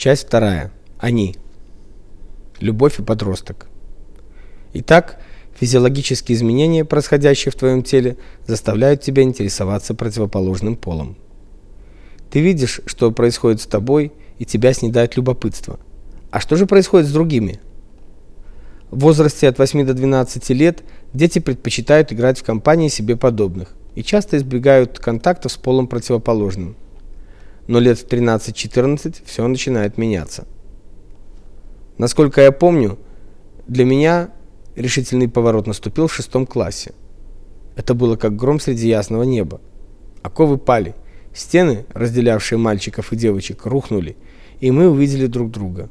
Часть вторая. Они. Любовь и подросток. Итак, физиологические изменения, происходящие в твоем теле, заставляют тебя интересоваться противоположным полом. Ты видишь, что происходит с тобой, и тебя снедает любопытство. А что же происходит с другими? В возрасте от 8 до 12 лет дети предпочитают играть в компании себе подобных и часто избегают контактов с полом противоположным но лет в 13-14 все начинает меняться. Насколько я помню, для меня решительный поворот наступил в шестом классе. Это было как гром среди ясного неба. Оковы пали, стены, разделявшие мальчиков и девочек, рухнули, и мы увидели друг друга.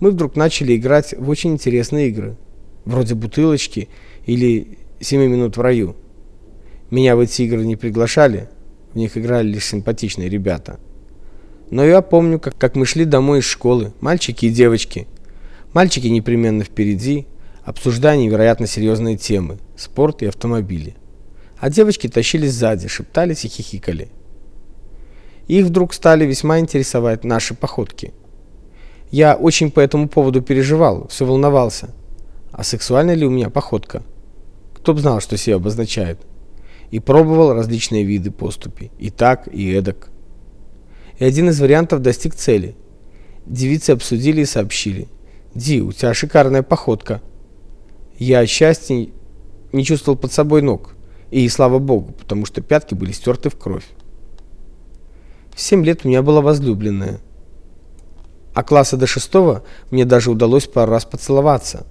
Мы вдруг начали играть в очень интересные игры, вроде бутылочки или «Семи минут в раю». Меня в эти игры не приглашали, в них играли лишь симпатичные ребята. Но я помню, как, как мы шли домой из школы, мальчики и девочки. Мальчики непременно впереди, обсуждая невероятно серьезные темы, спорт и автомобили. А девочки тащились сзади, шептались и хихикали. Их вдруг стали весьма интересовать наши походки. Я очень по этому поводу переживал, все волновался. А сексуальная ли у меня походка? Кто б знал, что сие обозначает? И пробовал различные виды поступи, и так, и эдак. И один из вариантов достиг цели. Девицы обсудили и сообщили. «Ди, у тебя шикарная походка». Я от счастья не чувствовал под собой ног. И слава богу, потому что пятки были стерты в кровь. В семь лет у меня была возлюбленная. А класса до шестого мне даже удалось пару раз поцеловаться.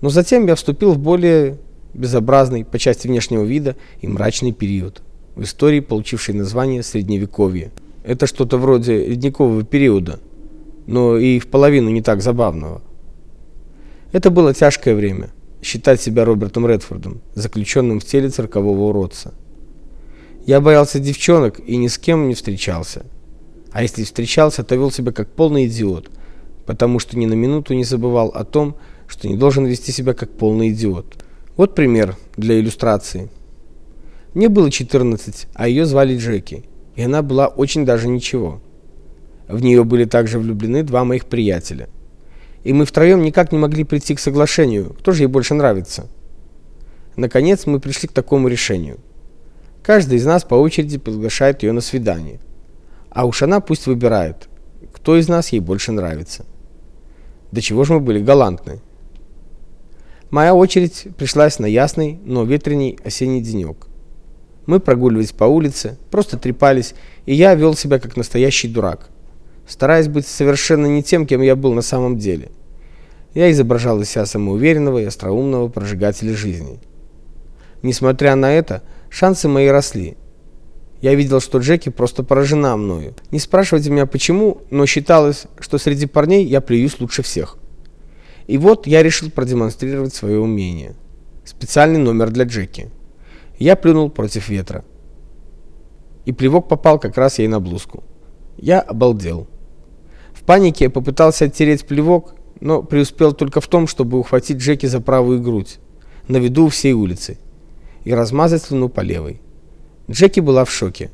Но затем я вступил в более безобразный по части внешнего вида и мрачный период, в истории получивший название Средневековье. Это что-то вроде ледникового периода, но и в половину не так забавного. Это было тяжкое время, считать себя Робертом Редфордом, заключенным в теле циркового уродца. Я боялся девчонок и ни с кем не встречался. А если встречался, то вел себя как полный идиот, потому что ни на минуту не забывал о том, что не должен вести себя как полный идиот. Вот пример для иллюстрации. Мне было 14, а ее звали Джеки, и она была очень даже ничего. В нее были также влюблены два моих приятеля. И мы втроем никак не могли прийти к соглашению, кто же ей больше нравится. Наконец мы пришли к такому решению. Каждый из нас по очереди приглашает ее на свидание. А уж она пусть выбирает, кто из нас ей больше нравится. До чего же мы были галантны. Моя очередь пришлась на ясный, но ветреный осенний денек. Мы прогуливались по улице, просто трепались, и я вел себя как настоящий дурак, стараясь быть совершенно не тем, кем я был на самом деле. Я изображал из себя самоуверенного и остроумного прожигателя жизни. Несмотря на это, шансы мои росли. Я видел, что Джеки просто поражена мною. Не спрашивайте меня почему, но считалось, что среди парней я плююсь лучше всех. И вот я решил продемонстрировать свое умение. Специальный номер для Джеки. Я плюнул против ветра. И плевок попал как раз ей на блузку. Я обалдел. В панике я попытался оттереть плевок, но преуспел только в том, чтобы ухватить Джеки за правую грудь, на виду у всей улицы, и размазать слюну по левой. Джеки была в шоке.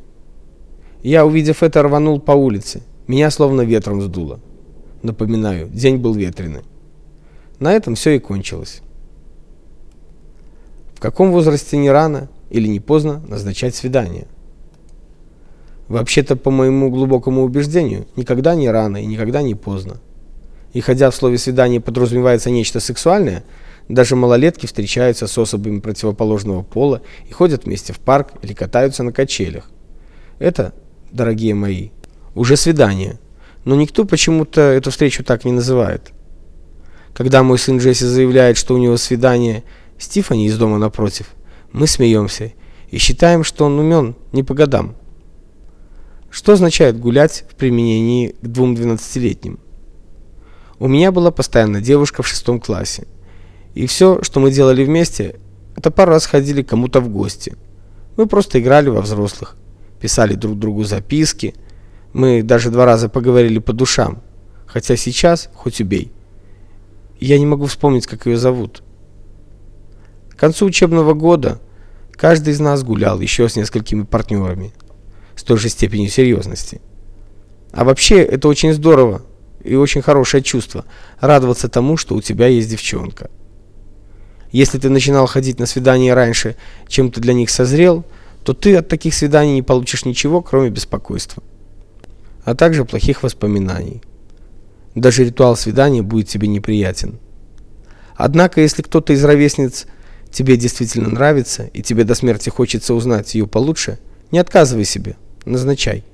Я, увидев это, рванул по улице. Меня словно ветром сдуло. Напоминаю, день был ветреный. На этом все и кончилось. В каком возрасте не рано или не поздно назначать свидание? Вообще-то, по моему глубокому убеждению, никогда не рано и никогда не поздно. И хотя в слове «свидание» подразумевается нечто сексуальное, даже малолетки встречаются с особами противоположного пола и ходят вместе в парк или катаются на качелях. Это, дорогие мои, уже свидание. Но никто почему-то эту встречу так не называет. Когда мой сын Джесси заявляет, что у него свидание с Тиффани из дома напротив, мы смеемся и считаем, что он умен не по годам. Что означает гулять в применении к двум двенадцатилетним? У меня была постоянно девушка в шестом классе. И все, что мы делали вместе, это пару раз ходили кому-то в гости. Мы просто играли во взрослых, писали друг другу записки. Мы даже два раза поговорили по душам. Хотя сейчас, хоть убей, я не могу вспомнить, как ее зовут. К концу учебного года каждый из нас гулял еще с несколькими партнерами с той же степенью серьезности. А вообще, это очень здорово и очень хорошее чувство радоваться тому, что у тебя есть девчонка. Если ты начинал ходить на свидания раньше, чем ты для них созрел, то ты от таких свиданий не получишь ничего, кроме беспокойства, а также плохих воспоминаний. Даже ритуал свидания будет тебе неприятен. Однако, если кто-то из ровесниц тебе действительно нравится и тебе до смерти хочется узнать ее получше, не отказывай себе, назначай.